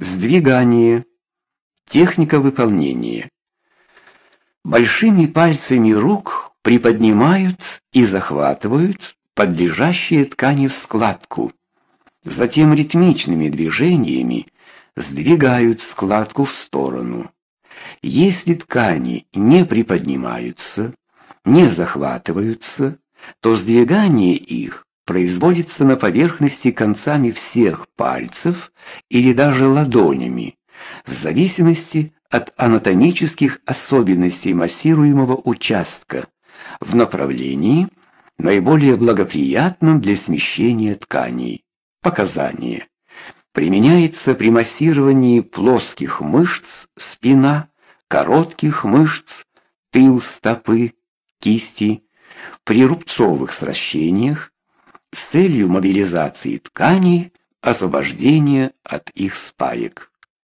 Сдвигание. Техника выполнения. Большими пальцами рук приподнимают и захватывают подлежащие ткани в складку. Затем ритмичными движениями сдвигают складку в сторону. Если ткани не приподнимаются, не захватываются, то сдвигание их производится на поверхности концами всех пальцев или даже ладонями, в зависимости от анатомических особенностей массируемого участка, в направлении, наиболее благоприятном для смещения тканей. Показания. Применяется при массировании плоских мышц спина, коротких мышц тыл стопы, кисти, при рубцовых сращениях с целью мобилизации тканей, освобождения от их спаек.